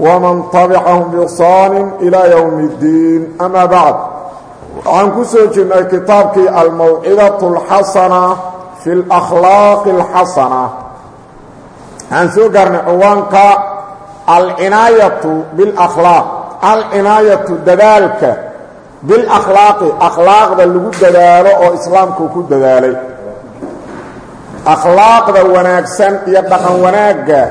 ومن طبعهم بإحsaan إلى يوم الdiin أmا baعd waxaan ku soo jirnay kitaabkii almawcidaة الxasana fi اlأkhlaaq الxasana waxaan soo gaarnay ciwaanka alcinaayaةu bاlأkhlaaq alcinaayaةu dadaalka biاlأkhlaaqi akhlaaqda lagu dadaalo oo islaamku ku dadaalay akhlaaqda wanaagsan iyo dhaqan wanaagga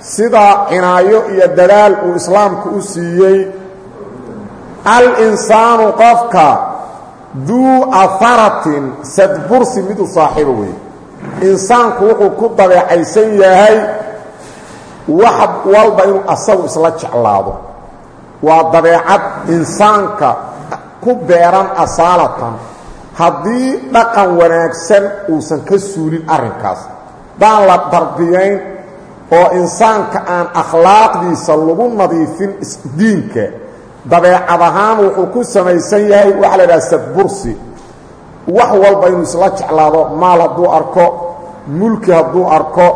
sida cinaayo iyo dadaal uu islaamku u siiyey. Al-insaanu qofka duu aharatin sadbursi mid u saaxiibo weeye. Insaanku wuxuu ku dabeecaysan yahay wax walba inuu asagu isla jeclaado. Waa dabeecad insaanka ku beeran asaalatan. Haddii dhaqan wanaagsan uusan ka suulin arrinkaas daan la darbiyayn oo insaanka aan akhlaaqdiisa lagu nadiifin diinka. Dabeecad ahaan wuxuu ku samaysan yahay waxaa la idhaha sadbursi wax walba inuu isla jeclaado maal hadduu arko mulki hadduu arko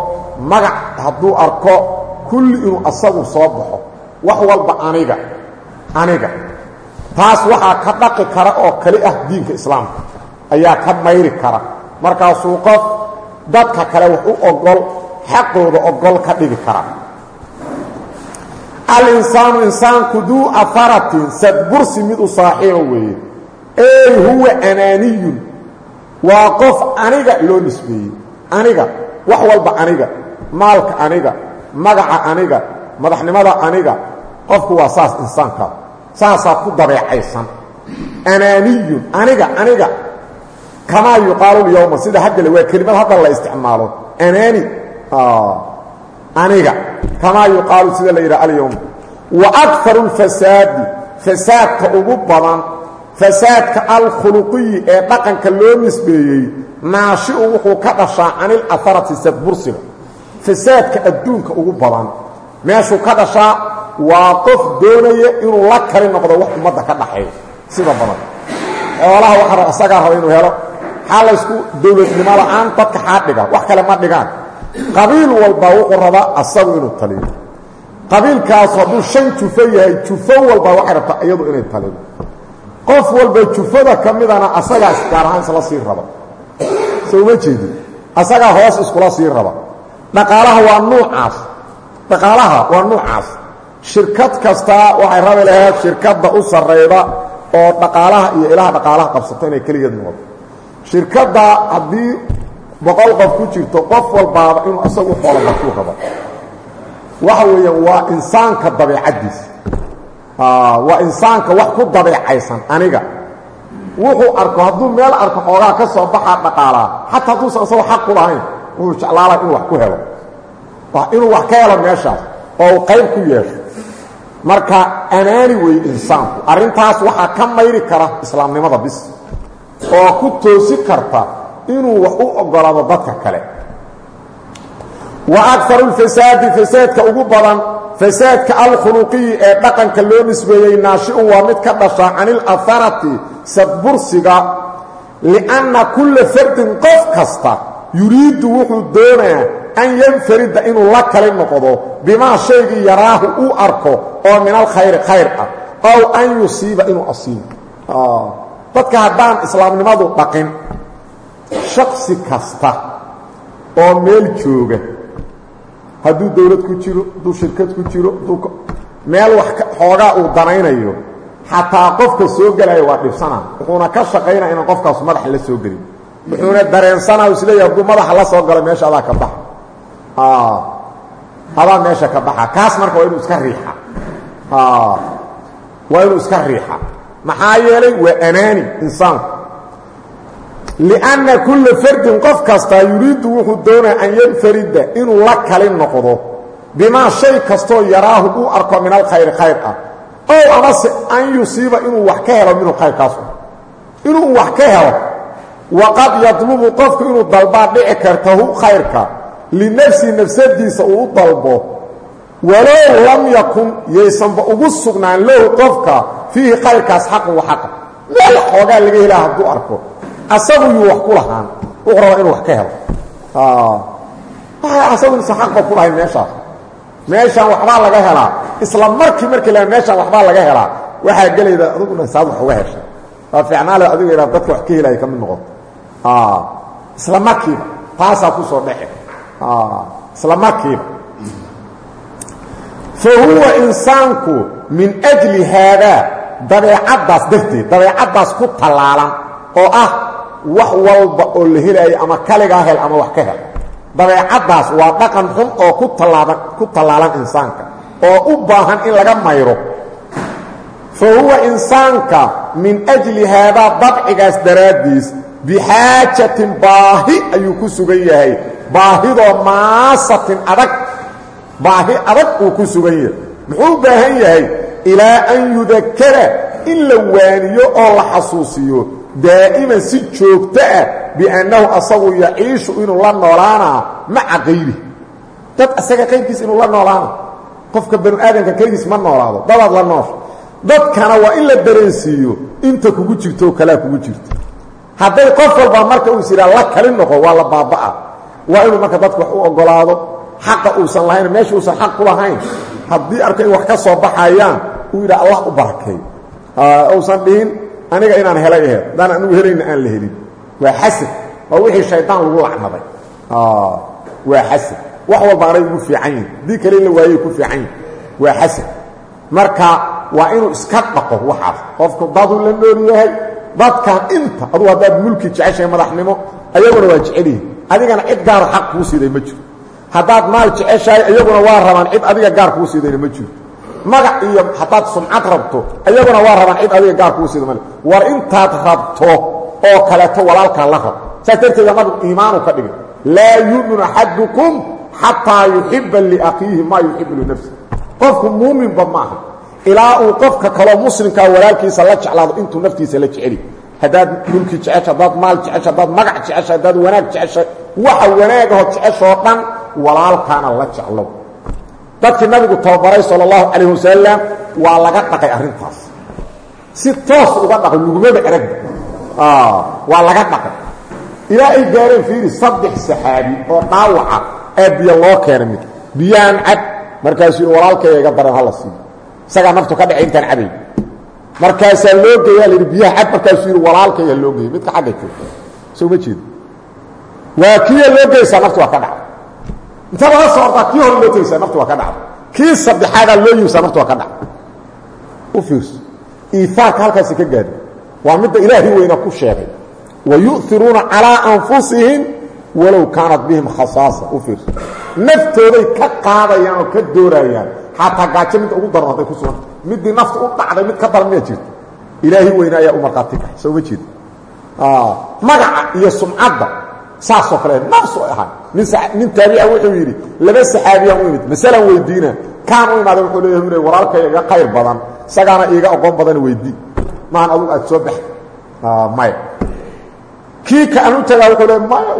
magac hadduu arko kulli inuu asagu soo baxo. Wax walba aniga aniga. Taas waxaa ka dhaqi kara oo kali ah diinka islaamka. Ayaa ka mayri kara. Markaasuu qof dadka kale wax u ogol xaqooda ogol ka dhigi kara. Alinsaanu insaanku duu aharatin sadbursi mid u saaxiibo weeye. Ey huwa anaaniyun. Waa qof aniga loo nisbeeyey. Aniga wax walba aniga maalka aniga magaca aniga madaxnimada aniga qofku waa saas insaankaa saasaa ku dabeecaysan. Anaaniyun aniga aniga. Kamaa yuqaalu lyowma sida haddale waa kelimad hadda la isticmaalo. Anaani aniga kamaa yuqaalu sida la yidhaha alyowm wa akaru اlfasaadi fasaadka ugu badan fasaadka alkhuluqiyi ee dhaqanka loo nisbeeyey naashiu wuxuu ka dhashaa canilaharati sadbursiga fasaadka adduunka ugu badan meeshuu ka dhashaa waa doonaya inuu la kali noqdo wax ummadda ka dhaxeeyo sida badan. Xoolaha waxa asagaa raba helo xaa laysku dowladnimo la'aan? Dadka xaa dhiga wax kale ma dhigaan qabiil walba wuxuu rabaa asagu inuu taliyo qabiilkaasu hadduu shan jufo yahay jufo walba waxay rabtaa iyadu inay talido qof walba jufada ka midana asagaas gaar ahaan isla sii raba. Soo uma jeedin asagaa hoos iskula sii raba. Dhaqaalaha waa nuucaas. Dhaqaalaha waa nuucaas. Shirkad kastaa waxay rabi lahayd shirkadda u sarrayda oo dhaqaalaha iyo ilaha dhaqaalaha qabsato inay keligeed noqoto. Shirkadda haddii boqol qof ku jirto qof walbaaba inuu isagu xoolobakuu rabo. Waxa weeyaan waa insaanka dabeecaddiisa waa insaanka wax ku dabeecaysan aniga. Wuxuu arko hadduu meel arko xoogaa ka soo baxaa dhaqaalaa xataa hadduusan isagoo xaq ku lahayn wuxuu jeclaala inuu wax ku helo. Inuu wax ka helo meeshaas oo uu qayb ku yeesho. Marka anaani weeye insaanku. Arrintaas waxaa ka mayri kara islaamnimada bis. Oo ku toosi karta inuu wax u ogolaado dadka kale. Wa akaru lfasaadi fasaadka ugu badan fasaadka alkhuluqiyi ee dhaqanka loo nisbeeyey naashiun waa mid ka dhashaa canilaharati sadbursiga lianna kulla fardin qof kasta yuriiddu wuxuu doonayaa an yanfarida inuu la kali noqdo bimaa shaygii yaraahu uu arko oo min alkhayri khayr ah ow an yusiiba inuu asiibo. Dadka haddaan islaamnimadu dhaqin shaksi kasta oo meel jooga. Hadduu dawlad ku jiro hadduu shirkad ku jiro hadduu meel wax xoogaa uu danaynayo xataa qofka soo gelaya waa dhibsana. Wuxuuna ka shaqaynaa inaan qofkaas madaxa la soo gelin. Wuxuuna dareensanaa u is leeyahay hadduu madaxa la soo galo meesha adaa ka baxa. Adaa meesha ka baxa. Kaas marka waa inuu iska riixa. Waa inuu iska riixa. Maxaa yeelay waa anaani insaanku lianna kulla fardin qof kastaa yuriiddu wuxuu doonaa an yanfarida inuu la kali noqdo bimaa shay kastoo yaraahu uu arko min alkhayri khayr ah ow amase an yusiiba inuu wax ka helo minhu khayrkaas inuu wax ka helo waqad yadlubu qofku inuu dalbaa dhici kartahu khayrka linafsihi nafsadiisa uu u dalbo walow lam yakun yaysanba ugu sugnaan lahu qofka fiihi khayrkaas xaqun wa xaqa meel xoogaa laga helaa hadduu arko asagu yuu wax ku lahaan. Wuxuu rabaa inuu wax ka helo. Asagu isa xaqba ku lahayn meeshaas. Meeshaan waxbaa laga helaa. Isla markii markii la meeshaan waxbaa laga helaa. Waxaa gelayda adiguna saad wax uga heshay. Waa fiicnaale adiga inaad dadka wax ka helaya ka mid noqoto. Isla markiiba. Taasaa ku soo dhece. Isla markiiba. Fa huwa insaanku min ajli haadaa dabeecaddaas darteed dabeecaddaas ku tallaalan oo ah wax walba oo la helaayo ama kaligaa hel ama wax ka hel. Dabeecaddaas waa dhaqan xun oo ku tallaaban ku tallaalan insaanka oo u baahan in laga mayro. Fa huwa insaanka min ajli haadaa dabcigaas daraaddiis bixaajatin baahi ayuu ku sugan yahay. Baahidoo maasatin adag baahi adag uu ku sugan yahay. Muxuu u baahan yahay? Ilaa an yudakara in la waaniyo oo la xasuusiyo daa'iman si joogto ah biannahu asagu yaciishu inuu la noolaanaa maca kayri dad asaga qayrkiis inuu la noolaana qofka banu aadamka keligiis ma noolaado dadaad la noosha dadkana waa in la dareensiiyo inta kugu jirto oo kugu jirto hadday qof walba marka uu is la kali noqo waa la baaba'a waa inuu marka dadku wax u ogolaado xaqa uusan lahayn meesha uusan xaq ku lahayn haddii arko wax ka soo baxayaan uu yidhaa allah u barakeey uusan dhihin aniga inaan helay aheed haddaan anigu helayna aan la helin. Waa xasad waa wixii shaydaan lagu lacnaday waa xasad wax walba anay ugu fiican yihiin haddii kale in la waayey ku fiican yihiin waa xasad marka waa inuu iska dhaqo waxaas. Qofku daduu la nool yahay dadkan inta adugu haddaad mulki jeceshahay madaxnimo ayaguna waa jecel yihiin adigana cid gaaro xaq kuu siiday ma jiro. Haddaad maal jeceshahay iyaguna waa rabaan cid adiga gaar kuu siidayna ma jirto magac iyo haddaad sumcad rabto iyaguna waa rabaan cid adiga gaar kuu siida male war intaad rabto oo kaleeto walaalkaa la rab saas darteeda nabigu iimaanu ka dhigay. Laa yu'minu axadukum xataa yuxiba liakhiihi maa yuxibu linafsi. Qofku muuminba maaha ilaa uu qofka kaloo muslimkaa walaalkiisa la jeclaado intuu naftiisa la jeceli. Haddaad mulki jecesha haddaad maal jecesha haddaad magac jecesha haddaad wanaag jecesha waxa wanaagahoo jeceshoo dhan walaalkaana la jeclow dadkii nabigu tababaray sal اllahu calayh wasalam waa laga dhaqay arrintaas. Si toos uga dhaqay lugumaba eragba waa laga dhaqay. Ilaa ay gaareen fiiri saddex saxaabi oo dhaawaca ee biyo loo keenay mid. Biyahan cab markaasuu walaalkaya iga daran hala siiyo isagaa naftu ka dhacay intaan cabay markaasaa loo geeyaa la yidhi biyaha cab markaasuu yidhi walaalkaya loo geeyey midka xagga joogta soo ma jeedo. Waa kiya loo geysaa naftu waa ka dhacday inta laga soo ordaa kii hore loo tegeysaa naftu waa ka dhacday kii saddexaadaa loo yimsaa naftu waa ka dhacday u fiirso. Iifaarka halkaasi ka gaadhay waa midda ilaahay weyna ku sheegay. Wa yu'iruuna calىa anfusihim walow kaanat bihim khasaasa. U fiirso. Naftooday ka qaadayaan oo ka doorayaan. Xataa gaajo midda ugu daran hadday ku suganta middii nafta u dhacday mid ka daran miyaa jirta ilaahay weyne ayaa u markhaati kaxay soo ma jeeda magaca iyo sumcadda saasoo kale nafsu ahaa nin taabica wuxuu yidhi laba saxaabiyaan u imid masalan weydiina. Kaan u imaada wuxuu leeyahay ina walaalkaya iga khayr badan isagaana iiga aqoon badan weydii maahan adugu aad soo bax maya kii ka aan u tagaa wuxuu leeya maya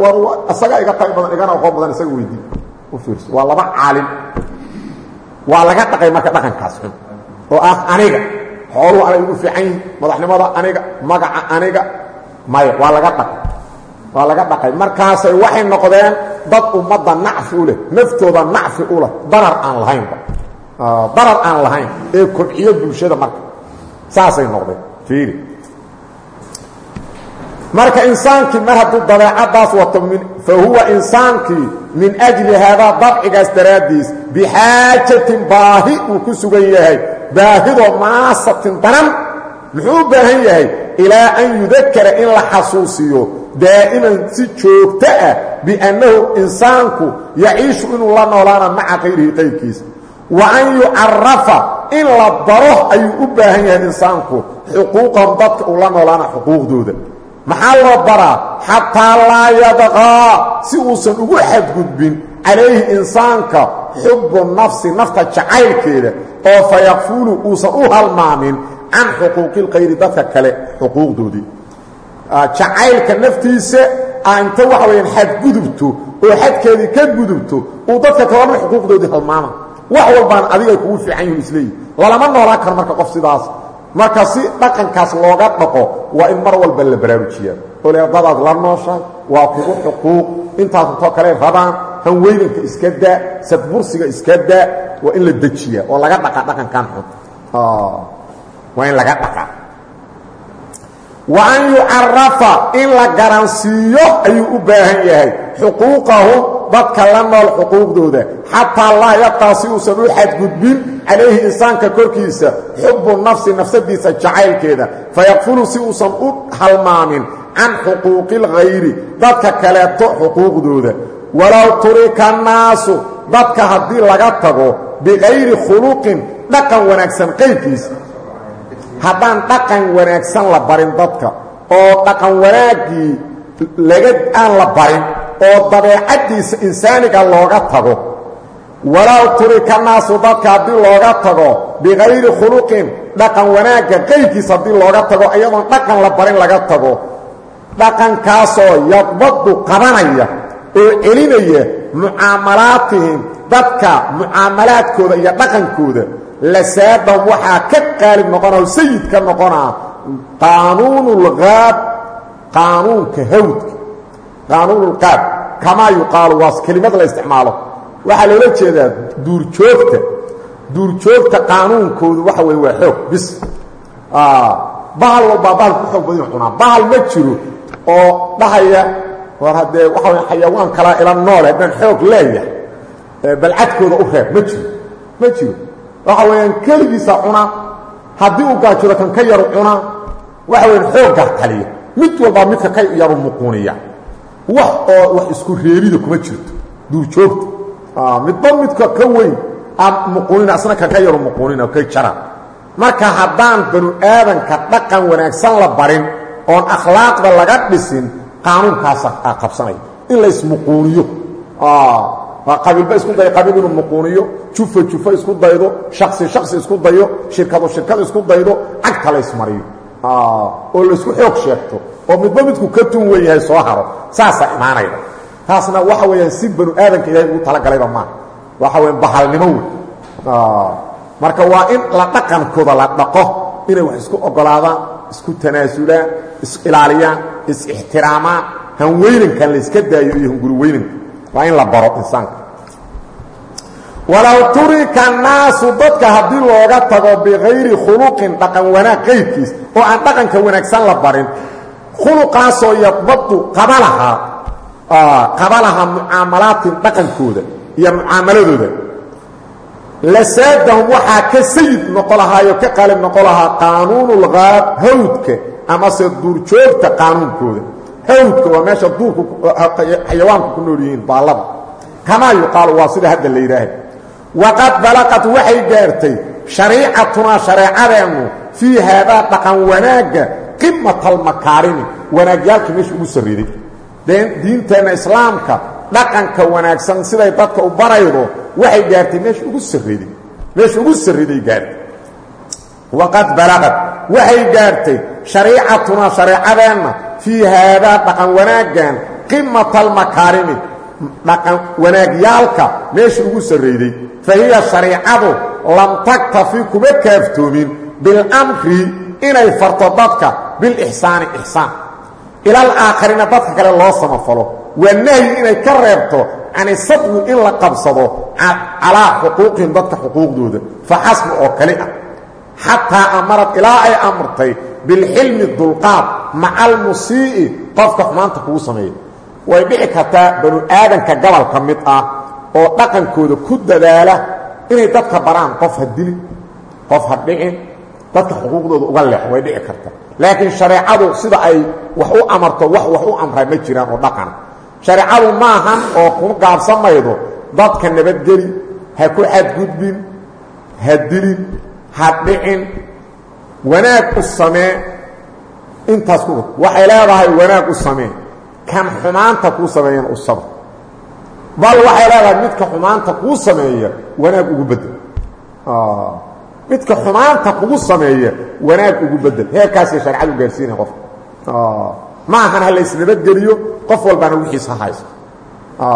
isagaa iga khayr badan igana aqoon badan isaga weydii u fiirso. Waa laba caalim. Waa laga dhaqay marka dhaqankaas xun. Oo ah aniga xooluhu anay ugu fiican yihiin madaxnimada aniga magaca aniga. Maya waa laga dhaqay waa laga dhaqay. Markaasay waxay noqdeen dad ummadda nacfi u leh naftooda nacfi u darar aan lahaynba darar aan lahayn ee kobciyo bulshada marka. Saasay noqdeen. Fiiri marka insaankii mar hadduu dabeecaddaas wato fa huwa insaankii min ajli haadaa dabcigaas daraaddiis bixaajatin baahi uu ku sugan yahay. Baahidoo maasatin daran. Muxuu baahan yahay? Ilaa an yudakara in la xasuusiyo daa'iman si joogto ah biannahu insaanku yaciishu inuu la noolaana maca kayrihi qayrkiisa wa an yucarafa in la baro ayuu u baahan yahay insaanku xuquuqahum dadka uu la noolaana xuquuqdooda maxaa loo baraa xataa laa yadqaa si uusan ugu xadgudbin calayhi insaanka xubu nafsi nafta jacaylkeeda oo fa yakfulu uusan u halmaamin can xuquuqi lkayri dadka kale xuquuqdoodii jacaylka naftiisa inta waxa weyaan xadgudubto oo xadkeedii ka gudubto uu dadka kalena xuquuqdoodii halmaama. Wax walbaan adigay kugu fiican yihiin isleeyihi lalama noolaan karo marka qof sidaas. Marka si dhaqankaas looga dhaqo waa in mar walba la baraarujiyaa. Oo le dadaad la nooshahay waa kugu xuquuq. Intaas intoo kale rabaan hanweydanka iska daa sadbursiga iska daa waa in la dejiyaa oo laga dhaqa dhaqankan xun. Waa in laga dhaqa wa an yucarafa in la garansiiyo ayuu u baahan yahay. Xuquuqahum dadka la nool xuquuqdooda. Xataa laa yabqaa si uusan u xadgudbin calayhi insaanka korkiisa. Xubu nafsi nafsadiisa jacaylkeeda. Fayaqfulu si uusan u halmaamin can xuquuqi اlghayri dadka kaleeto xuquuqdooda. Walow turika annaasu dadka haddii laga tago bikayri khuluqin dhaqan wanaagsan qayrkiisa haddaan dhaqan wanaagsan la barin dadka oo dhaqan wanaaggii laga aan la barin oo dabeecaddiisa insaaniga looga tago. Walow turika naasu dadka haddii looga tago bikayri khuluqin dhaqan wanaagga qayrkiisa haddii looga tago iyadoon dhaqan la barin laga tago. Dhaqankaasoo yadbadu qabanaya oo celinaya mucaamalaatihim dadka mucaamalaadkooda iyo dhaqankooda lasaadahum waxaa ka qaalib noqonao sayid ka noqonaa qaanuunulqaab qaanuunka hawdka qaanuunulqaab kamaa yuqaalu waa kelimad la isticmaalo. Waxaa loola jeedaa duurjoogta duurjoogta qaanuunkoodu waxa weye waa xoog bis. Bahal walbaa bahal ku xoog badan cunaa. Bahal ma jiro oo dhahaya war haddee waxa way xayawaan kalaa ila noole haddaan xoog leeyahay balcadkooda u reeb ma jiro ma jiro waxa weeyaan keligiisa cunaa haddii uu gaajiro kan ka yaru cunaa waxa weyaan xooggaa taliya mid walbaa midka ka yaru muquuniya. Wax oo wax isku reebida kuma jirto. Duurjoogta midba midka ka weyn aan muquunina asna kan ka yaru muquunina ka jara. Marka haddaan banu aadanka dhaqan wanaagsan la barin oon akhlaaqda laga dhisin qaanuunkaasa qabsanaya in la ismuquuniyo qabiilba isku dayo qabiil inuu muquuniyo jufa jufa isku daydo shaksi shaksi isku dayo shirkado shirkad isku daydo cagta la ismariyo. Oo laysku xoog sheegto oo midba midku ka tun wen yahay soo haro saasaa imaanayda. Taasna waxa weeyaan si banu aadanka ilahay ugu talagalayba maaha waxa weya bahalnimo wey marka waa in la dhaqankooda la dhaqo inay wax isku ogolaadaan isku tanaasulaan is-ilaaliyaan is-ixtiraamaan hanweynankan layska daayo iyo hunguri weynanka waa in la baro insaanka. Walow turika annaasu dadka haddii looga tago bikayri khuluqin dhaqan wanaag qayrkiis oo aan dhaqanka wanaagsan la barin khuluqaasoo yadbadu qabalahaa qabalahaa mucaamalaatin dhaqankooda iyo mucaamaladooda lasaadahum waxaa ka sayid noqo ka qalib noqo lahaa hawdka amase duurjoogta qaanuunkooda hawdka waa meesha duurku xayawaanku ku nool yihiin baallada kamaa yuqaalu waa sida hadda la yidhaahay. Waqad balaqad waxay gaartay shariicatunaa shareecadeennu fii haadaa dhaqan wanaagga qimata almakaarimi wanaagyaalka meesha ugu sarriday dee diinteenna islaamka dhaqanka wanaagsan siday dadka u baraydo waxay gaartay meesha ugu sarriday meesha ugu sarriday gaartay waqad balaqad waxay gaartay shariicatunaa shareecadeenna fii haadaa dhaqan wanaaggan qimata almakaarimi dhaqan wanaagyaalka meesha ugu sarrayday fa hiya shariicadu lam taktafi kuma kaaftoomin bilamri inay farto dadka bilixsaani ixsaan ilal aakharina dadka kale loo samafalo. Waa nahyi inay ka reebto cani sadwi in la qabsado calaa xuquuqihim dadka xuquuqdooda. Fa xasbi oo kali ah xataa amarad ilaa ay amartay bilxilmi dulqaad maca almusii'i qofka xumaanta kugu sameeya way dhici kartaa banu aadanka gobol ka mid ah oo dhaqankooda ku dadaala inay dadka baraan qof ha dilin qof ha dhicin dadka xuquuqdooda uga leex way dhici karta laakiin shareecadu sida ay wax u amarto wax wax u amraa ma jiraan oo dhaqana shareecadu maahan oo kuma gaabsan maydo dadka nabadgeli ha ku xadgudbin ha dilin ha dhicin wanaag u samee intaas ku waxay leedahay wanaag u samee kan xumaanta kuu sameeyana u sabr bal waxay leedahay midka xumaanta kuu sameeya wanaag ugu bedel midka xumaanta kugu sameeya wanaag ugu bedel heerkaasay shareecadu gaarsiinaya qofka ma ahan ha la isnabadgeliyo qof walbaana wixiisa haysto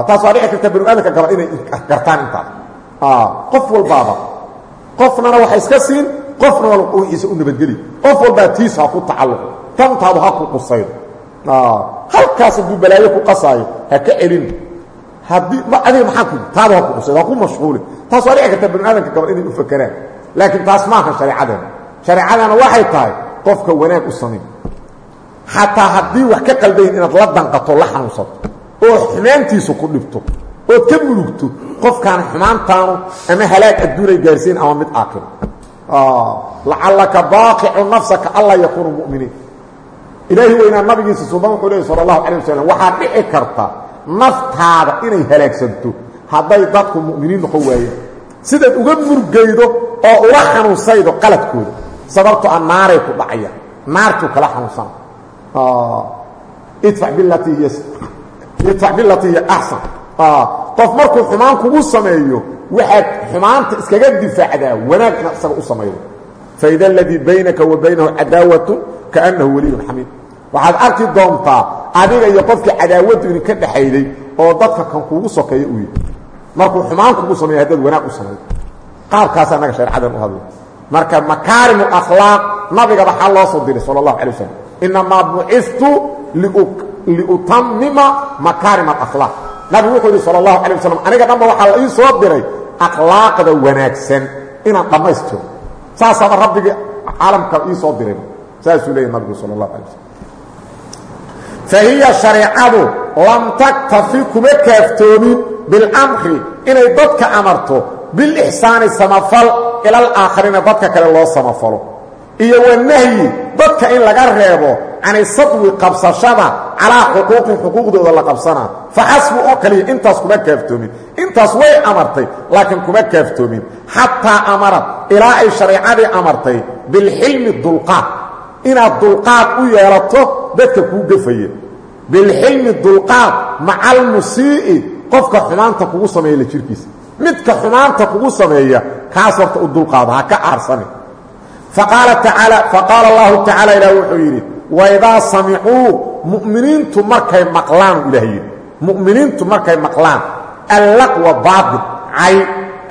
taas waa dhici karta banu aadamka gaba inay gartaan intaas qof walbaaba qofnana waxa iska siin qofna wal wixiisa u nabadgeli. Qof walbaa tiisa ha ku tacalluqo. Tantaadu ha ku qusaydo. Halkaas hadduu balaayo ku qasaayo ha ka celin. Haddii adiga maxaa ku taada ha ku qusaydo ha ku mashquuli taas waa dhici karta banu aadamka gaba inay u fakeraan laakiin taas maaha shareecadeena shareecadana waxay tahay qofka wanaag u samayn xataa haddii wax ka qaldayn inaad la danqato la xanuunsato. Oo xumaantiisu ku dhibto ood ka mulugto qofkaan xumaantaanu ama halaag adduunay gaarsiin ama mid aakiro lacallaka baaqicu nafsaka anlaa yakuunu muminiin. Ilaahi weynaa nabigiisa suban wuxuu leey sala allahu calay dhici karta naftaada inay halaagsanto hadday dadku mu'miniin noqon waayeen. Sidaad uga murgaydo oo ula xanuunsaydo qaladkooda. Sababto a naaray ku dhacaya. Naartuu kala xanuunsana hiy idfac bilatii hiya axsan qof markuu xumaan kugu sameeyo waxaad xumaanta iskaga difaacdaa wanaagna isaga u samaydo faida aladii baynaka wa baynahu cadaawatu kaannahu waliyun xamiid. Waxaad arki doontaa adiga iyo qofkii cadaawadu idinka dhexayday oo dadka kan kugu sokeeya uu yidhi. Markuu xumaan kugu sameeyo haddaad wanaag u samaydo qaabkaasaa naga sharecadan u hadla marka makaarimu akhlaaq nabiga waxaa loo soo diray sala allahu alay wasalam inamaa bucistu liutamima makaarim alakhlaaq nabigu wuxuu yidhi sal اlahu alay waslm aniga dhanba waxaa la ii soo diray akhlaaqda wanaagsan inaan dhammaystiro saasaaba rabbigii caalamka ii soo diray saasuu leeyay nabigu sal اlahu alay waslm fahiya shareecadu lam taktafi kuma kaaftoomin biاlmri inay dadka amarto bilixsaani samafal ilal aakhariina dadka kale loo samafalo iyo wanahyi dadka in laga reebo cani sadwi qabsashada calaa xuquuqin xuquuqdooda la qabsanaa fa xasbu oo kaliya intaas kuma kaaftoomin. Intaas way amartay laakiin kuma kaaftoomin. Xataa amarad ilaa ay shareecadii amartay bilxilmi dulqaad. Inaad dulqaad u yeelato dadka kuu gafaya bilxilmi dulqaad maca almusii'i qofka xumaanta kugu sameeya la jirkiisa. Midka xumaanta kugu sameeya kaas horta u dulqaado ha ka aarsani faqaala allahu tacaala ilaah wuxuu yidhi waidaa samicuu mu'miniintu markay maqlaan ilaah yidhi mu'miniintu markay maqlaan allaqwa baatil cay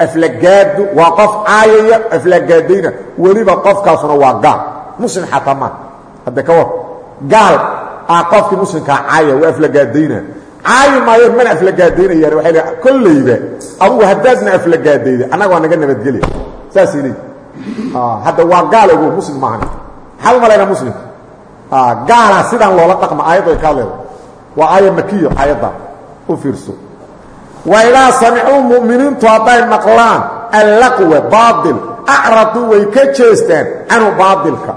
aflagaadu waa qof caayaya aflagaadayna weliba qofkaasuna waa gaal muslim xataa maa hadde ka war gaal ah qofkii muslimkaa caaya waa aflagaadayna caayi maayo mana aflagaadaynayaan waay le kollayba adugu haddaadna aflagaadayda annaga waa naga nabadgelya saasay leeyi hadda waa gaal ogo muslim maahan. Maxaad u malaynaa muslimka gaalaa sidaan loola dhaqma aayaddu ay kaa leedahay. Waa aaya makiyo aayadda. U fiirso. Waidaa samicuu mu'miniintu hadday maqlaan allaqwa baail acraduu way ka jeestaan canhu baailka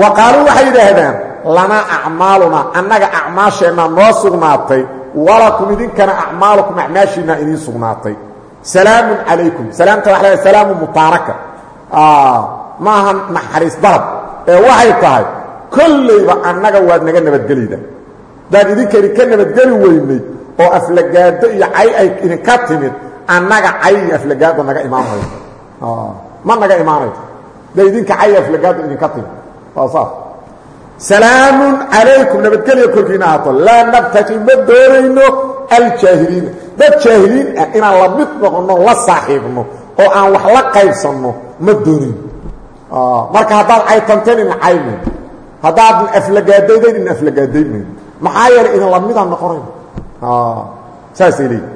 wa qaaluu waxay yidhaahdaan lanaa acmaaluna annaga acmaasheenna noo sugnaatay. Walakum idinkana acmaalukum acmaashiinna idiin sugnaatay. Salaamun calaykum. Salaamta waa la salaamu mutaaraka ma naxariis dalab. Ee waxay tahay kollayba annaga waad naga nabadgelayda daad idinka idinka nabadgeli weynay oo aflagaado iyo cay ay idinka timid annaga cay aflagaado naga imaanayo ma naga imaanayo da idinka cay aflagaado idinka timid. Waa saas. Salaamun calaykum nabadgelya korkiina ahaato laa nabtaji ma doonayno aljaahiliina dad jaahiliin ah inaan la mid noqonno la saaxiibno oo aan wax la qaybsanno ma doonayno marka haddaad caytanteen ina caymayn haddaadan aflagaadaydayn ina aflagaadaymayn maxaa yeelay idin lamidaan noqonayno saasay leeyihi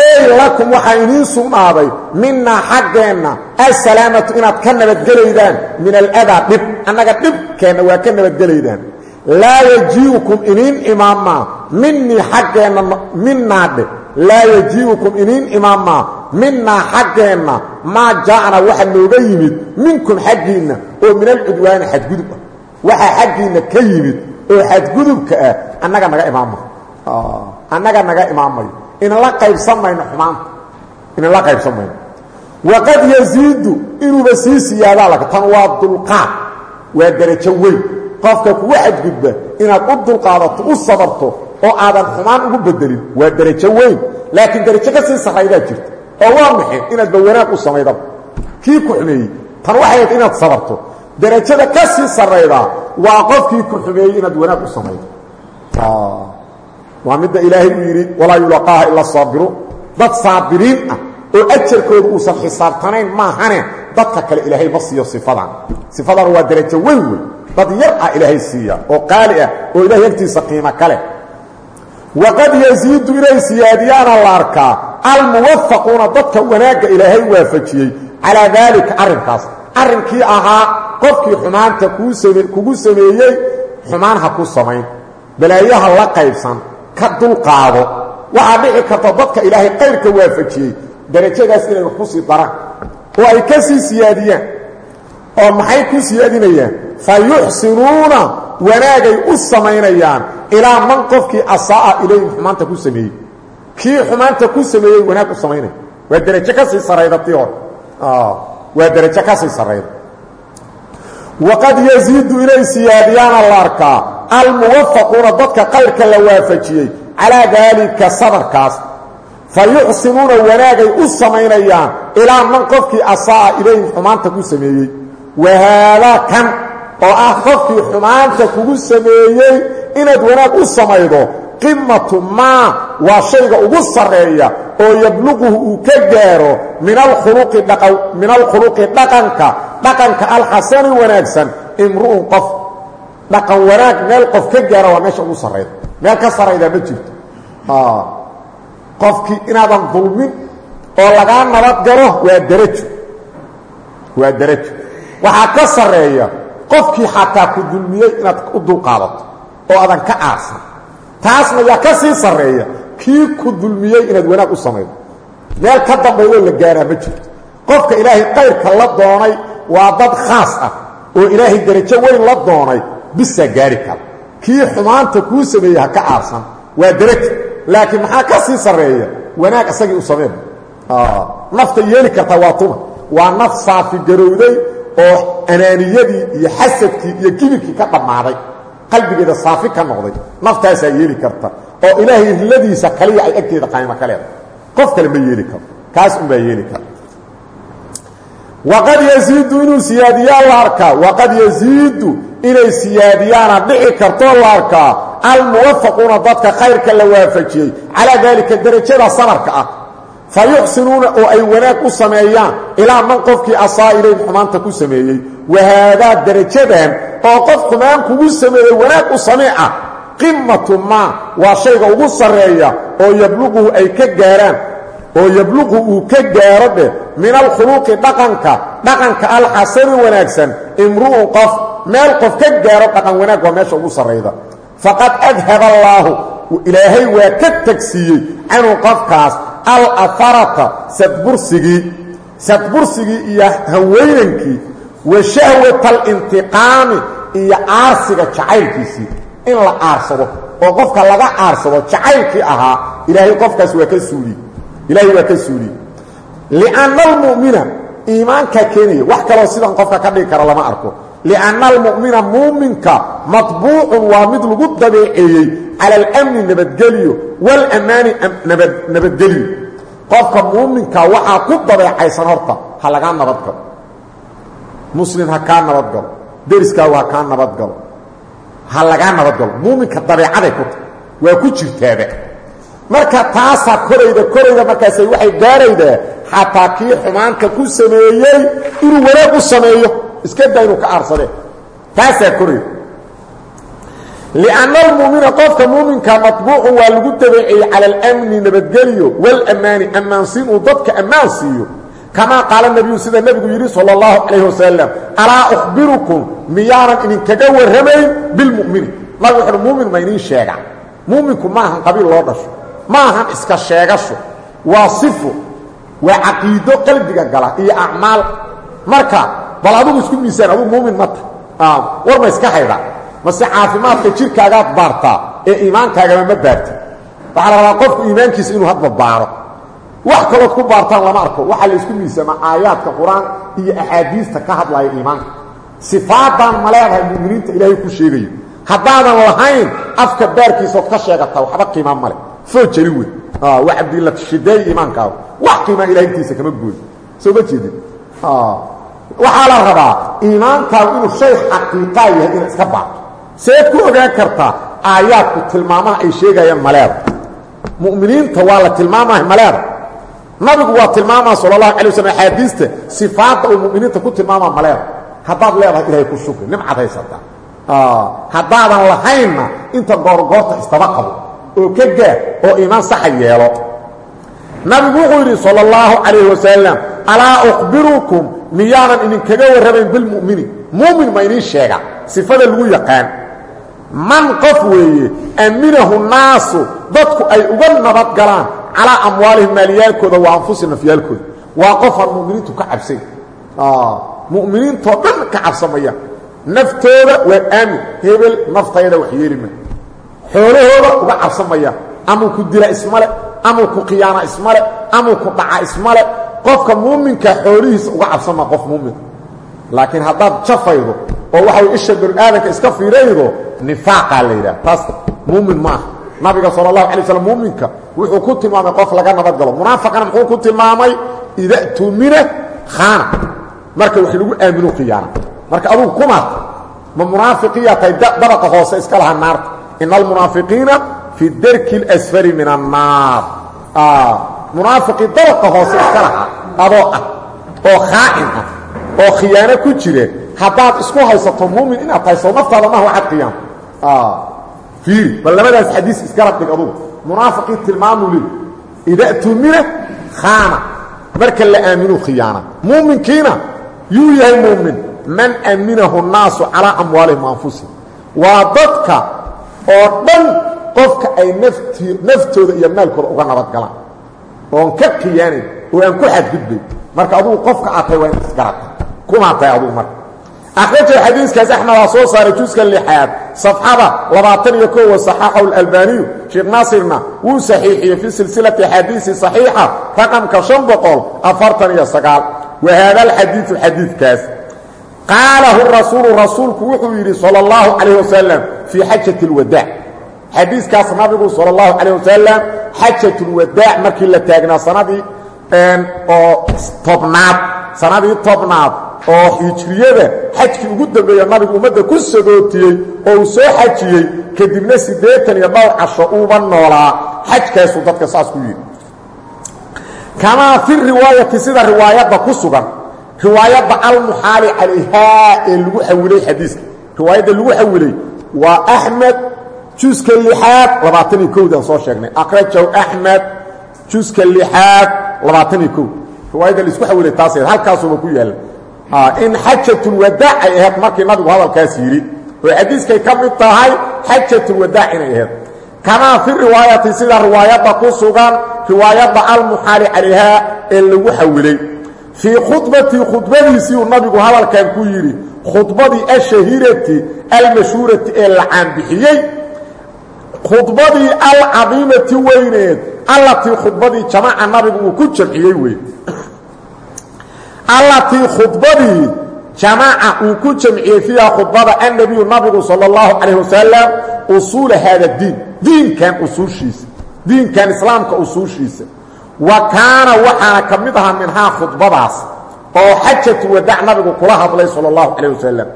ey lakum waxaa idiin sugnaaday minaa xaggeenna assalaamatu inaad ka nabadgelaydaan min aladaa dhib. Annaga dhibkeenna waa ka nabadgelaydaan. Laa yajiiukum iniin imaamaa minii xaggeenna minaa dhe laa yajiiukum iniin imaamaa minaa xaggeenna maa jaa'na waxa nooga yimid minkum xaggiinna oo min alcudwaani xadgudub ah. Waxaa xaggiinna ka yimid oo xadgudubka ah annaga naga imaama annaga naga imaamayo inla qaybsan mayno xumaanta inanla qaybsan mayno waqad yaziidu inuuba sii siyaadaa laga tan waa dulqaad. Waa darajo weyn. Qofka kugu xadgudba inaad u dulqaadato u sabarto oo aadan xumaan ugu bedelin waa derajo weyn laakiin derajo ka sii sarraydaa jirta. Oo waa maxay inaadba wanaag u samaydaba kii ku xumeeyey tan waxay ahayd inaad sabarto. Derajada ka sii sarraydaa waa qofkii ku xumeeyey inaad wanaag u samaydo. Waa midda ilaahay uu yidhi walaa yulaqaaha ila saabiruun dad saabiriin ah oo ajarkooda uusan xisaabtanayn maahane dadka kale ilaahay ma siiyo sifadan sifadan waa derajo weyn wey dad yar ah ilaahay siiya oo qaali ah oo ilahay agtiisa qiimo kale waqad yasiidu inay siyaadiyaana la arkaa almuwafaquuna dadka wanaagga ilaahay waafajiyey calaa daalika arrinkaas arrinkii ahaa qofkii xumaanta kugu sameeyey xumaan ha ku samayn balaayaha la qaybsan ka dulqaado waxaa dhici karta dadka ilaahay qayrka waafajiyey darajadaas inay wax ku sii daraan oo ay ka siyaadiyaan oo maxay ku siyaadinayaan fa yuxsinuuna wanaagay u samaynayaan ilaa man qofkii asaa'a ilayhim xumaanta ku sameeyey. Kii xumaanta ku sameeyey wanaag u samaynaya waa derajo ka sii sarayda tii hore. Waa derajo ka sii sarayda. Waqad yasiidu inay siyaadiyaana la arkaa almuwafaquuna dadka qayrka la waafajiyey calaa daalika sabarkaas. Fa yuxsinuuna wanaagay u samaynayaan ilaa man qofkii asaa'a ilayhim xumaanta ku sameeyey. Wahaadaa kan oo ah qofkii xumaanta kugu sameeyey inaad wanaag u samaydo qimatu maa waa shayga ugu sarreeya oo yabluquhu uu ka gaaro min alkhuluqi dhaqanka dhaqanka alxasani wanaagsan imru'un qof dhaqan wanaag meel qof ka gaara waa meesha ugu sarrayda meel ka sarraydaa ma jirto. Qofkii inaadan dulmin oo lagaa nabad galo waa derajo waa derajo waxaa ka sarreeya qofkii xataa ku dulmiyey inaad u dulqaadato oo adan ka aarsan. Taasna yaa ka sii sarreeya kii ku dulmiyey inaad wanaag u samaydo. Meel ka dambaydoo la gaaraa ma jirto. Qofka ilaahay qayrka la doonay waa dad khaas ah oo ilaahay derajo weyn la doonay bisaa gaari kara. Kii xumaanta kuu sameeyey ha ka aarsan waa derajo laakiin maxaa ka sii sarreeya? Wanaag isagii u sameen nafta yeeli kartaa waa tuma. Waa naf saafi garowday oo anaaniyadii iyo xasadkii iyo kibirkii ka dhammaaday qalbigeeda saafi ka noqday naftaasaa yeeli karta oo ilaahay riladiisa kaliya ay agteeda qaaymo ka leedahay. Qof kale ma yeeli karo kaas unbaa yeeli kara waqad yasiidu inuu siyaadiyaa la arkaa waqad yasiidu inay siyaadiyaana dhici kartoo la arkaa almuwafaquuna dadka khayrka la waafajiyey calaa daalika derajada sabarka ah fa yuxsinuuna oo ay wanaag u sameeyaan ilaa man qofkii asaa ilayhim xumaanta ku sameeyey wahaadaa derajadan oo qof xumaan kugu sameeyey wanaag u samee ah qimatu maa waa shayga ugu sarreeya oo yabluquhu ay ka gaaraan oo yabluqu uu ka gaaro dheh min alkhuluqi dhaqanka dhaqanka alxasani wanaagsan imru'un qof meel qof ka gaaro dhaqan wanaag waa meesha ugu sarrayda faqad adhaba allaahu ilaahay waa ka tegsiiyey canhu qofkaas alafarata sadbursigii sadbursigii iyo haweynankii wa shahwata alintiqaami iyo aarsiga jacaylkiisii. In la aarsado oo qofka laga aarsado jacaylkii ahaa ilaahay qofkaas waa ka suuliyey ilaahay waa ka suuliyey lianna almu'mina iimaankaa keenaya. Wax kaloo sidan qofka ka dhigi kara lama arko. Lianna almu'mina muuminka matbuucun waa mid lagu dabeeceeyey cala alamni nabadgelyo walammaani nabadgelyo qofka muuminka waxaa ku dabeecaysan horta ha lagaa nabad galo muslim ha kaa nabad galo deriskaagu ha kaa nabad galo ha lagaa nabad galo muuminka dabeecaday ku tahay waa ku jirtaaba marka taasaa korayda korayda markaasay waxay gaaraydaa xataa kii xumaanka ku sameeyey inuu wanaag u sameeyo iska daa inuu ka aarsadee taasaa korayda lianna almuumina qofka muuminka matbuucun waa lagu dabeeceeyey cala alamni nabadgelyo walammaani ammaansiin uu dadka ammaan siiyo kamaa qaala nebiyu sida nebigu yidhi sala allahu calayh wasalam alaa ukhbirukum miyaanan idinkaga warramayn bilmu'mini nabigu wuxuuhi muumin ma idiin sheegaa muuminku ma ahan qabiil loo dhasho ma ahan iska sheegasho waa sifo waa caqiido qalbiga gala iyo acmaal marka bal adugu isku miisaan adugu muumin ma ta war ma iska hayda mase caafimaadka jirkaagaad baartaa ee iimaankaagama ma baarti. Waxaa la rabaa qofku iimaankiisa inuu hadba baaro. Wax kalood ku baartaan lama arko. Waxaa la isku miisaamaa aayaadka qur'aan iyo axaadiista ka hadlaya iimaanka. Sifaadan ma leedahay muminiinta ilaahay ku sheegayo. Haddaadan lahayn afka baarkiisaod ka sheegataa waxba qiimaa male foo jeli wey waa cabdilla shideey iimaankaada wax qiimaa ilahintiisa kama gooy soo ma jeedin? Waxaa la rabaa iimaankaadu inuu shay xaqiiqaa yahay inaad iska baarto seed ku ogaan kartaa aayaadku tilmaamaha ay sheegayaan maleeda muminiinta waa la tilmaamah maleeda nabigu waa tilmaamah sal اlahu alay waslam axaadiista sifaadda uu muminiinta ku tilmaama maleeda haddaad leedahay ilahay ku shukri nimcad haysataa ah, haddaadan lahaynna inta goorgoorta istaba qabo oo ka gaah oo iimaan saxa yeelo. Nabigu wuxuu yidhi sal اllahu calayh wasalam alaa ukhbirukum miyaanan idinkaga warramayn bilmu'mini mu'min ma idiin sheega sifada lagu yaqaan man qof weeye aminahu naasu dadku ay uga nabad galaan calaa amwaalihim maaliyaalkooda wa anfusihim nafyaalkooda. Waa qofaan muminiintu ka cabsay. Mu'miniintoo dhan ka cabsamaya. Naftooda waa aamin hebel naftayda wax yeeli ma. Xoolahooda uga cabsamaya. Amuu ku dila ismale amuu ku khiyaana ismale amuu ku dhaca ismale qofka muuminka xoolihiisa uga cabsama qof muuminka laakiin haddaad jafaydo oo waxay isha binu-aadanka iska fiiraydo nifaaqaa la taas muumin ma nabiga sal اlahu alay muuminka wuxuu ku tilmaamay qof laga nabad galo. Munaafaqana muxuu ku tilmaamay ida tumina khaana. Marka wax lagu aaminu khiyaana. Marka adugu kumaata ma munaafiqiyaa tahay dabaqa hoose iska laha naarta ina almunaafiqiina fi darki اlasfali min annaar munaafiqii dabaqa hoose iska laha adoo ah oo khaa'in ah oo khiyaano ku jire haddaad isku haysato muumin inaad tahay soo naftaada maha waxaad khiyaano fiiri bal labadaas xadiis iskala dhig adugu munaafiqii tilmaamuu leey ida tumina khaana marka la aaminu khiyaana muuminkiina yuu yahay muumin man aminahu الnaasu calىa amwaalihim وanfusihim waa dadka oo dhan qofka ay nafti naftooda iyo maalkooda uga nabad galaan oon ka khiyaanayn oo aan ku xadgudbayn marka adugu qofka aad tahay waa in isgarata kumaa tahay adugu marka akhraja xadiiskaas axmedaa soo saaray juska lixaad safxada labaatan iyo ko wa saxaxahu اlalbaniyu sheekh naasirna wuu saxiixiyey fii silsilati axaadiisi صaxiixa raqamka شhan boqol afartan iyo sagaal wa haada alxadiidu xadiidkaas qaalahu rasuulu rasuulku wuxuu yidhi salى اllahu calayh wasalam fii xajat اlwadaac xadiiskaas nabigu salى اllahu calayh wasalam xajat اlwadaac markii la taagnaa sanadii oo tobnaad sanadii tobnaad oo hijriyada xajkii ugu dambeeya nabigu ummadda ku sagootiyey oo soo xajiyey kadibna siddeetan iyo dhowr casho uuba noolaa. Xajkaasuu dadka saas ku yidhi. Kamaa fi riwaayati sida riwaayadda ku sugan riwaayadda almuxaali calayhaa ee lagu xawilay xadiiska. Riwaayadda lagu xawilay waa axmed juska lixaad labaatan iyo soo sheegnay. Akhrajahu axmed juska lixaad labaatan iyo kow riwaayadda la isku xawilay taas halkaasuba ku yaalla in xajatulwadaac ay ahayd markii nabigu hadalkaas yidhi oo xadiiskay ka mid tahay xajatulwadaac inay ahayd. Kamaa fi riwaayati sida riwaayadda ku sugan riwaayadda almuxaali calayhaa ee lagu xawilay. Fii khudbatii khudbadiisiiuu nabigu hadalkan ku yidhi khudbadii ashahirati almashhuurati ee la caanbixiyey khudbadii alcadiimati weyneed allatii khudbadii jamaca nabigu uu ku jamciyey wey allatii khudbadii jamaca uu ku jamciyey fiiha khudbada annabiyu nabigu sal اllahu calayh wasalam usuula haada diin. Diinkan usuushiisa. Diinkan islaamka usuushiisa. Wa kaana waxaana ka mid ahaa minhaa khudbadaas oo xajatu wadac nabigu kula hadlay sal اllahu calayh wasalam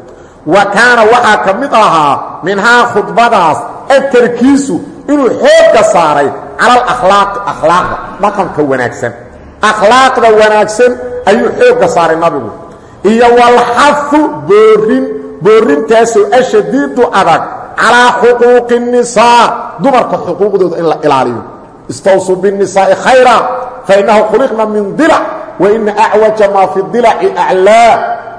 wa kaana waxaa ka mid ahaa minhaa khudbadaas atarkiisu inuu xoogga saaray cala alakhlaaqi akhlaaqda dhaqanka wanaagsan akhlaaqda wanaagsan ayuu xoogga saaray nabigu iyo walxafu boorin boorintaasoo ashadiidu adag calaa xuquuqi الnisaa dumarka xuquuqdooda in la ilaaliyo istawsuu biالnisaa'i khayra fainahu khuliqna min dilac waina acwaja maa fi dilaci aclaa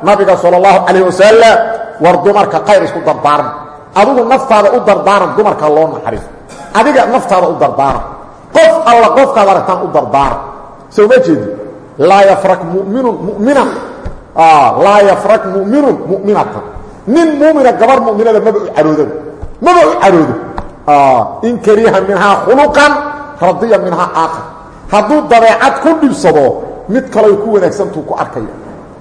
nabiga salى اllahu calayh wasalam war dumarka khayr isku dardaarma adigu naftaada u dardaaran dumarka loo naxariis adiga naftaada u dardaaran qof alla qofkaad aragtaan u dardaaran soo ma jeedi laa yafra muminu muminan laa yafrak muminun ah, muminatan nin mumina gabar muminada maba u caroodo maba u caroodo ah, in kariha minhaa khuluqan radiya minhaa aakhar hadduu dabeecad ku dhibsado mid kaleo ku wanaagsantuu ku arkaya.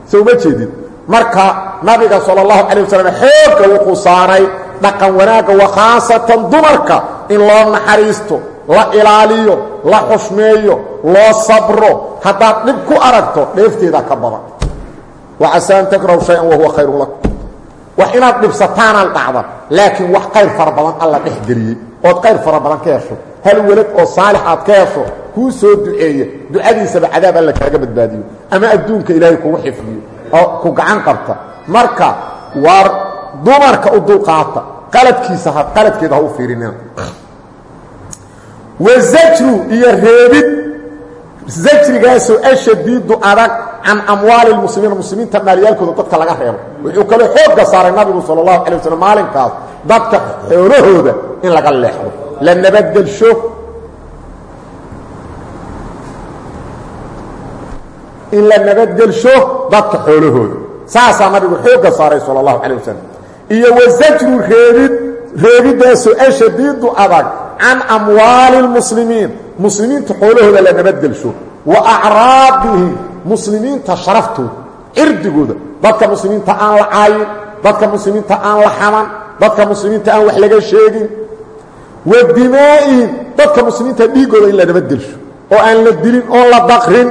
Soo ma jeedin? Marka nabiga sal اlahu calaه waslm xooga wuxuu saanay dhaqan wanaagga wakhaasatan dumarka in loo naxariisto la ilaaliyo la xushmeeyo loo sabro. Haddaad dhib ku aragto dheefteeda ka badan. Wacasa an takrahu shay-an wahuwa khayrun lakum. Wax inaad dhibsataanaan dhacda laakiin wax qayr fara badan alla dhex geliyey. Ood qayr fara badan ka hesho. Hal welad oo saalix aad ka hesho kuu soo duceeya ducadiisaba cadaab alla kaaga badbaadiyo. Ama adduunka ilaahay kugu xifdiyo. Oo ku gacan qabta. Marka waar dumarka u dulqaata qaladkiisa qaladkeeda ha u fiirinina wazajru iyo reebid. Zajrigaasoo ashadiidu adag can amwaali lmuslimiina muslimiinta maalyaalkooda dadka laga reebo. Wuxuu kaloo xoogga saaray nabigu sala allahu alay waslm maalinkaas dadka xoolahooda in laga leexdo. La nabadgelsho in la nabadgelsho dadka xoolahooda. Saasaa nabigu xoogga saaray sala allahu calay wasalam iyo wazajru reebid. Reebidaasoo ashadiidu adag can amwaali lmuslimiin muslimiinta xoolahooda la nabadgelsho wa acraabihim muslimiinta sharaftooda cirdigooda. Dadka muslimiinta aan la caayin dadka muslimiinta aan la xaman dadka muslimiinta aan wax laga sheegin. Wa dimaa'ihim dadka muslimiinta dhiiggooda in la nabadgelsho oo aan la dilin oon la daqrin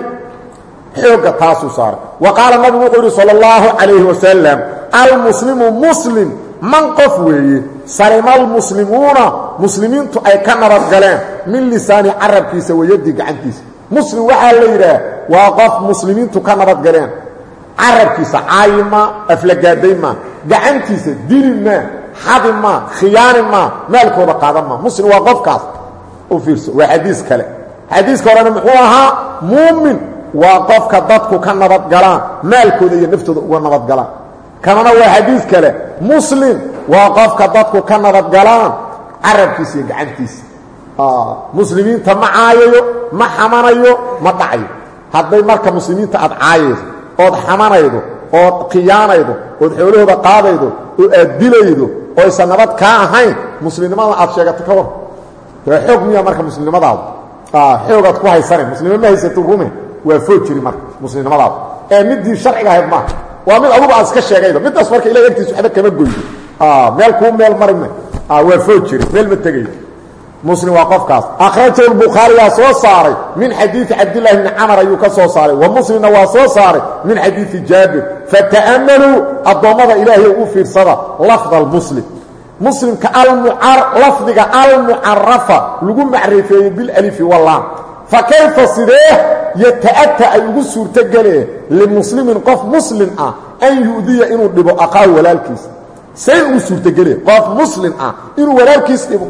xooga taasuu saaray wa qaala nabigu wuxuu yidhi salى اllahu calayhi wasalam almuslimu muslim man qof weeye salima almuslimuuna muslimiintu ay ka nabadgaleen min lisaani carabkiisa wayadii gacantiisa. Muslim waxaa la yidhaah waa qof muslimiintu ka nabadgaleen carabkiisa caayi maa aflagaaday maa gacantiisa dili maa xadi maa khiyaani maa maalkooda qaadan maa muslim waa qofkaas. U fiirso waa xadiis kale. Xadiiska horena muxuu ahaa muumin waa qofka dadku ka nabadgalaan maalkooda iyo naftooda uga nabadgalaan kanana waa xadiis kale. Muslim waa qofka dadku ka nabadgalaan carabkiisa iyo gacantiisa. Muslimiinta ma caayayo ma xamanayo ma dhacayo hadday marka muslimiinta aad caayayso ood xamanaydo ood khiyaanaydo ood xoolahooda qaadaydo oo aad dilaydo oo aysan nabad kaa ahayn muslimnimada aad sheegato ka war waa xoog miya marka muslimnimadaada xoogaad ku haysane muslimnimo ma haysato rume waa foog jiri marka muslimnimadaada ee midii sharciga ahayd maaha waa mid adugu aad iska sheegaydo middaas marka ilahi agtiisa waxba kama goydo meel kuu meel marime waa foog jiri meel ma tegayo muslim waa qofkaas. Akhrajahu lbukhaariyaa soo saaray. Min xadiidi cabdillahi bni camar ayuu ka soo saaray. Wa muslimna waa soo saaray. Min xadiidi jaabir. Fata'ammaluu addoommada ilaahay u fiirsada lafda almuslim. Muslimka lafdiga almucarafa lagu macrifeeyey bilalifi wallaam fa kayfa sidee yata'ata ay ugu suurtogelee limuslimin qof muslim ah an yu'diya inuu dhibo aqaahu walaalkiisa say ugu suurtogelee qof muslim ah inuu walaalkiis dhibo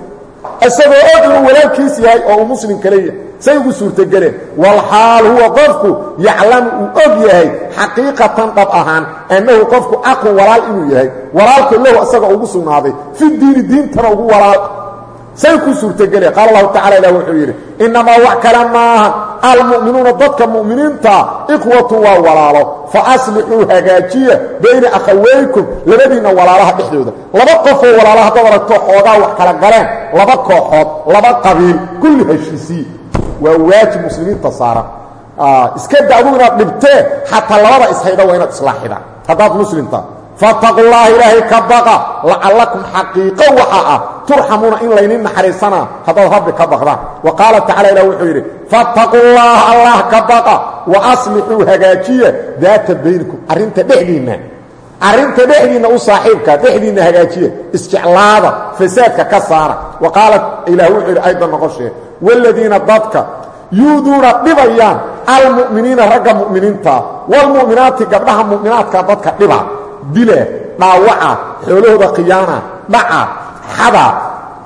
isagoo og inuu walaalkiis yahay oo uu muslim kale yahay say ugu suurtogeleen walxaal huwa qofku yaclamu uu og yahay xaqiiqatan dhab ahaan annahu qofku aqun walaal inuu yahay walaalka lahu isagoo ugu sugnaaday fi diini diintana ugu walaal say ku suurtogeleen qaala allahu tacala ilah wuxuu yidhi innamaa wax kale maahan almu'minuuna dadka mu'miniinta ikhwatu waa walaalo fa aslixuu hagaajiya bayna akhawaykum labadiinna walaalaha dhexdooda. Laba qofoo walaala haddaad aragto xoogaa wax kala galeen laba kooxood laba qabiil kulli heshiisiyi waa waajib muslimiinta saaran iska da adugu inaad dhibtee xataa labada ishayda waa inaad islaaxidaan haddaad muslimta fattaqu llaha ilaahay ka baqa. Lacallakum xaqiiqo waxa ah. Turxamuuna in laynin naxariisanaa. Haddaad rabbi ka baqdaan wa qaala tacala ilah wuxuu yidhi fattaqu llaha allah ka baqa. Wa aslixuu hagaajiya daata baynikum. Arrinta dhexdiinna. Arrinta dhexdiinna u saaxiibka dhexdiinna hagaajiya. Isjeclaada fasaadka ka saara. Wa qaala ilah wuxuu yidhi aydan noqoshee waaladiina dadka yuuduuna dhibayaan almu'miniina ragga mu'miniintaa waalmu'minaati gabdhaha mu'minaadka dadka dhiba dila dhaawaca xoolahooda khiyaana dhaca xada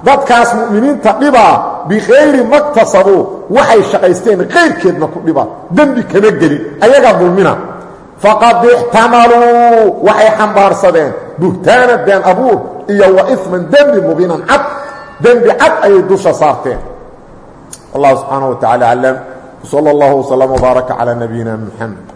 dadkaas mu'miniinta dhibaa bikayri maktasabuu waxay shaqaysteen kayrkeedna ku dhiba dembi kama gelin ayagaa dulmina faqad ixtamaluu waxay xambaarsadeen buhtaana been abuur iyo wa iman dembi mubiinan cad dembi cad ayay dusha saarteen wallahu subxaanaه wa tacala aclam wsala اllah wslm wbaaraka calى nabiyina mxamed